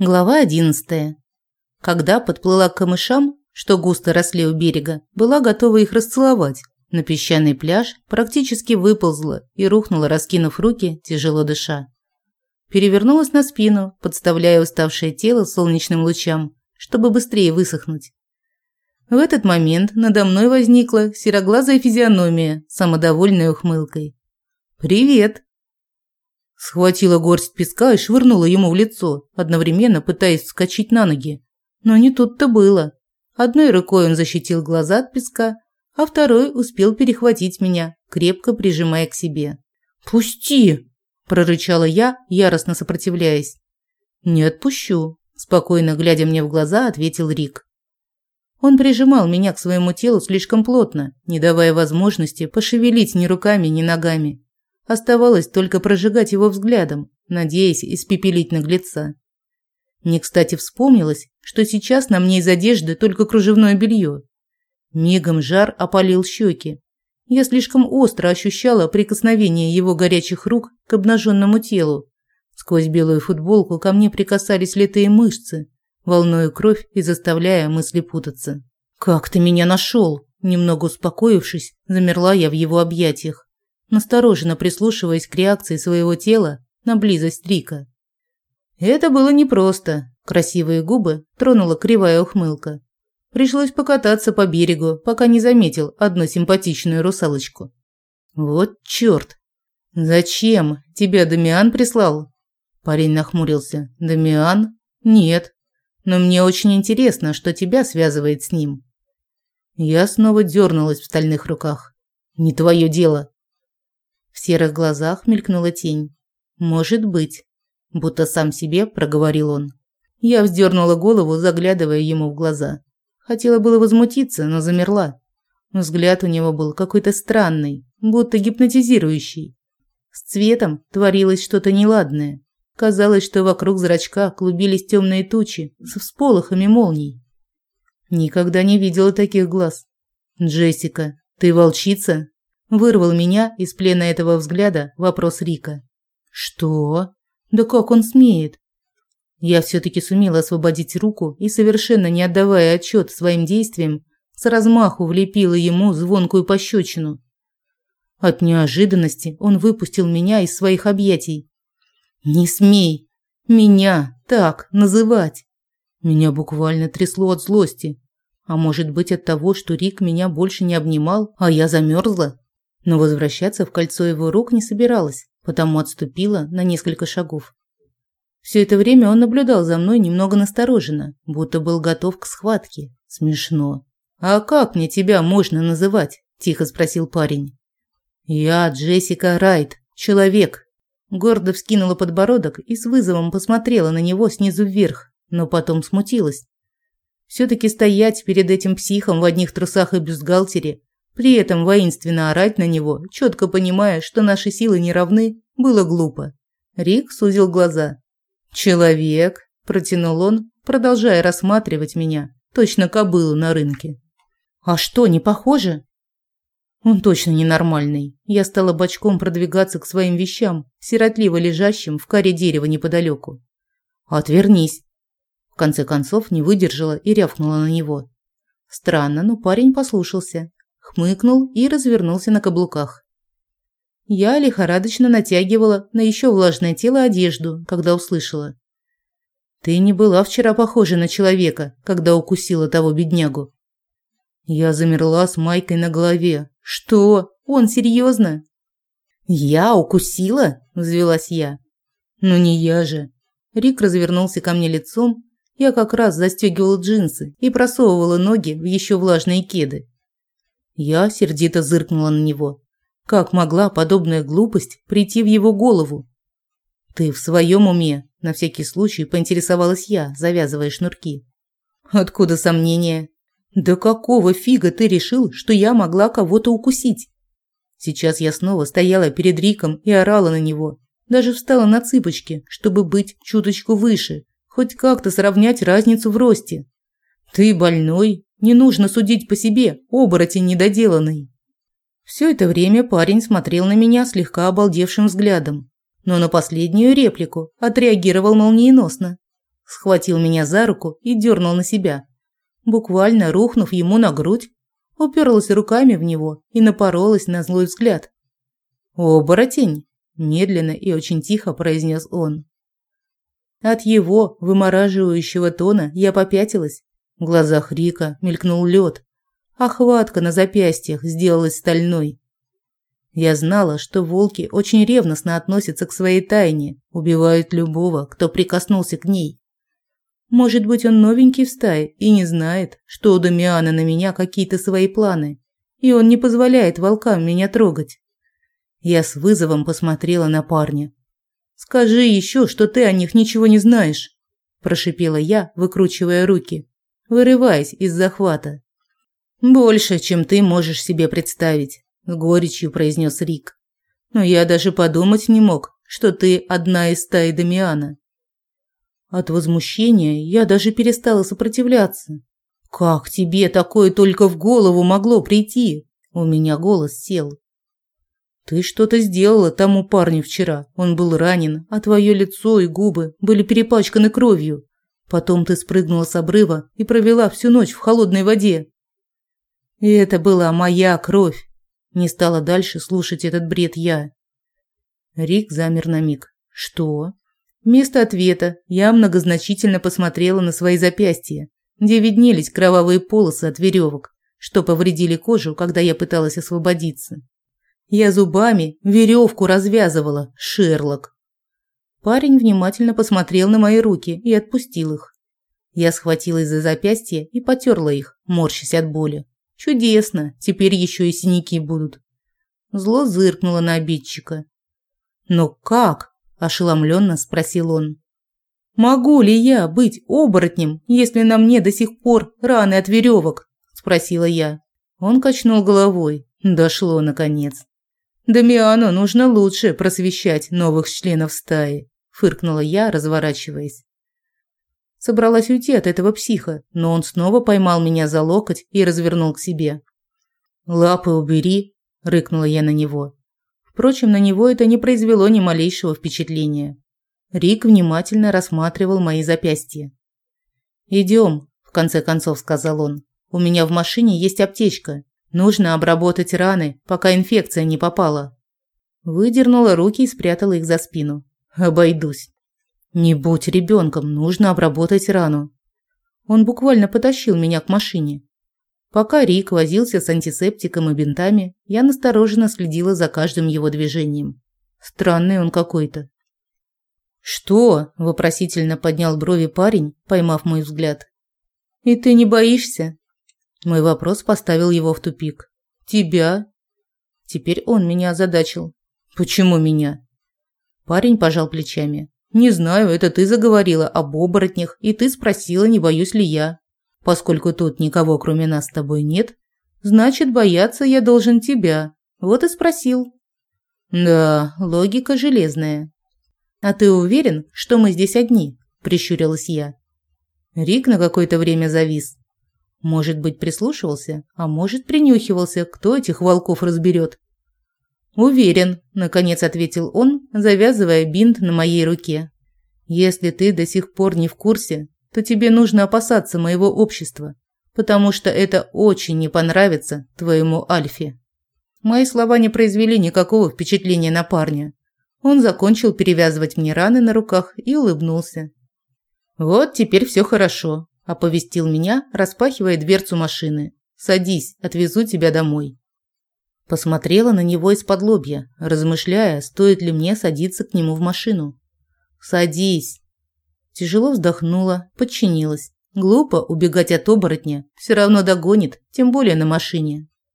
Глава 11. Когда подплыла к камышам, что густо росли у берега, была готова их расцеловать. На песчаный пляж практически выползла и рухнула, раскинув руки, тяжело дыша. Перевернулась на спину, подставляя уставшее тело солнечным лучам, чтобы быстрее высохнуть. В этот момент надо мной возникла сероглазая физиономия самодовольной ухмылкой. «Привет!» Схватила горсть песка и швырнула ему в лицо, одновременно пытаясь вскочить на ноги. Но не тут-то было. Одной рукой он защитил глаза от песка, а второй успел перехватить меня, крепко прижимая к себе. «Пусти!» – прорычала я, яростно сопротивляясь. «Не отпущу», – спокойно глядя мне в глаза, ответил Рик. Он прижимал меня к своему телу слишком плотно, не давая возможности пошевелить ни руками, ни ногами. Оставалось только прожигать его взглядом, надеясь испепелить наглеца. Не кстати вспомнилось, что сейчас на мне из одежды только кружевное белье. Мигом жар опалил щеки. Я слишком остро ощущала прикосновение его горячих рук к обнаженному телу. Сквозь белую футболку ко мне прикасались литые мышцы, волнуя кровь и заставляя мысли путаться. «Как ты меня нашел?» Немного успокоившись, замерла я в его объятиях настороженно прислушиваясь к реакции своего тела на близость Рика. Это было непросто. Красивые губы тронула кривая ухмылка. Пришлось покататься по берегу, пока не заметил одну симпатичную русалочку. Вот чёрт! Зачем? Тебя Дамиан прислал? Парень нахмурился. Дамиан? Нет. Но мне очень интересно, что тебя связывает с ним. Я снова дернулась в стальных руках. Не твое дело. В серых глазах мелькнула тень. «Может быть», – будто сам себе проговорил он. Я вздернула голову, заглядывая ему в глаза. Хотела было возмутиться, но замерла. Взгляд у него был какой-то странный, будто гипнотизирующий. С цветом творилось что-то неладное. Казалось, что вокруг зрачка клубились темные тучи со всполохами молний. Никогда не видела таких глаз. «Джессика, ты волчица?» Вырвал меня из плена этого взгляда вопрос Рика. Что? Да как он смеет? Я все таки сумела освободить руку и совершенно не отдавая отчет своим действиям, с размаху влепила ему звонкую пощечину. От неожиданности он выпустил меня из своих объятий. Не смей меня так называть. Меня буквально трясло от злости. А может быть, от того, что Рик меня больше не обнимал, а я замерзла? Но возвращаться в кольцо его рук не собиралась, потому отступила на несколько шагов. Все это время он наблюдал за мной немного настороженно, будто был готов к схватке. Смешно. «А как мне тебя можно называть?» – тихо спросил парень. «Я Джессика Райт, человек». Гордо вскинула подбородок и с вызовом посмотрела на него снизу вверх, но потом смутилась. Все-таки стоять перед этим психом в одних трусах и бюстгальтере при этом воинственно орать на него, четко понимая, что наши силы не равны, было глупо. Рик сузил глаза. «Человек», – протянул он, продолжая рассматривать меня, точно кобылу на рынке. «А что, не похоже?» Он точно ненормальный. Я стала бочком продвигаться к своим вещам, сиротливо лежащим в коре дерева неподалеку. «Отвернись!» В конце концов не выдержала и рявкнула на него. Странно, но парень послушался хмыкнул и развернулся на каблуках. Я лихорадочно натягивала на еще влажное тело одежду, когда услышала. «Ты не была вчера похожа на человека, когда укусила того беднягу». Я замерла с майкой на голове. «Что? Он серьезно?» «Я укусила?» – взвелась я. «Ну не я же». Рик развернулся ко мне лицом. Я как раз застегивала джинсы и просовывала ноги в еще влажные кеды. Я сердито зыркнула на него. Как могла подобная глупость прийти в его голову? Ты в своем уме? На всякий случай поинтересовалась я, завязывая шнурки. Откуда сомнения? Да какого фига ты решил, что я могла кого-то укусить? Сейчас я снова стояла перед Риком и орала на него. Даже встала на цыпочки, чтобы быть чуточку выше, хоть как-то сравнять разницу в росте. Ты больной, не нужно судить по себе, оборотень недоделанный. Все это время парень смотрел на меня слегка обалдевшим взглядом, но на последнюю реплику отреагировал молниеносно. схватил меня за руку и дернул на себя. Буквально рухнув ему на грудь, уперлась руками в него и напоролась на злой взгляд. «Оборотень!» – медленно и очень тихо произнес он. От его вымораживающего тона я попятилась. В глазах Рика мелькнул лед, а на запястьях сделалась стальной. Я знала, что волки очень ревностно относятся к своей тайне, убивают любого, кто прикоснулся к ней. Может быть, он новенький в стае и не знает, что у Дамиана на меня какие-то свои планы, и он не позволяет волкам меня трогать. Я с вызовом посмотрела на парня. «Скажи еще, что ты о них ничего не знаешь», – прошипела я, выкручивая руки, вырываясь из захвата. «Больше, чем ты можешь себе представить», – с горечью произнес Рик. «Но я даже подумать не мог, что ты одна из стаи Дамиана. От возмущения я даже перестала сопротивляться. «Как тебе такое только в голову могло прийти?» У меня голос сел. «Ты что-то сделала тому парню вчера. Он был ранен, а твое лицо и губы были перепачканы кровью. Потом ты спрыгнула с обрыва и провела всю ночь в холодной воде. И это была моя кровь. Не стала дальше слушать этот бред я. Рик замер на миг. Что? Вместо ответа я многозначительно посмотрела на свои запястья, где виднелись кровавые полосы от веревок, что повредили кожу, когда я пыталась освободиться. Я зубами веревку развязывала, Шерлок. Парень внимательно посмотрел на мои руки и отпустил их. Я схватилась за запястья и потерла их, морщась от боли. Чудесно, теперь еще и синяки будут. Зло зыркнуло на обидчика. Но как? ошеломленно спросил он. Могу ли я быть оборотнем, если на мне до сих пор раны от веревок? спросила я. Он качнул головой. Дошло наконец. Дамиану нужно лучше просвещать новых членов стаи, фыркнула я, разворачиваясь. Собралась уйти от этого психа, но он снова поймал меня за локоть и развернул к себе. «Лапы убери», – рыкнула я на него. Впрочем, на него это не произвело ни малейшего впечатления. Рик внимательно рассматривал мои запястья. «Идем», – в конце концов сказал он. «У меня в машине есть аптечка. Нужно обработать раны, пока инфекция не попала». Выдернула руки и спрятала их за спину. «Обойдусь». «Не будь ребенком, нужно обработать рану». Он буквально потащил меня к машине. Пока Рик возился с антисептиком и бинтами, я настороженно следила за каждым его движением. Странный он какой-то. «Что?» – вопросительно поднял брови парень, поймав мой взгляд. «И ты не боишься?» Мой вопрос поставил его в тупик. «Тебя?» Теперь он меня озадачил. «Почему меня?» Парень пожал плечами. «Не знаю, это ты заговорила об оборотнях, и ты спросила, не боюсь ли я. Поскольку тут никого кроме нас с тобой нет, значит, бояться я должен тебя. Вот и спросил. Да, логика железная. А ты уверен, что мы здесь одни? Прищурилась я. Рик на какое-то время завис. Может быть, прислушивался, а может, принюхивался, кто этих волков разберет. «Уверен», – наконец ответил он, завязывая бинт на моей руке. «Если ты до сих пор не в курсе, то тебе нужно опасаться моего общества, потому что это очень не понравится твоему Альфе». Мои слова не произвели никакого впечатления на парня. Он закончил перевязывать мне раны на руках и улыбнулся. «Вот теперь все хорошо», – оповестил меня, распахивая дверцу машины. «Садись, отвезу тебя домой». Посмотрела на него из-под лобья, размышляя, стоит ли мне садиться к нему в машину. «Садись», Тяжело вздохнула, подчинилась. Глупо убегать от оборотня, все равно догонит, тем более на машине.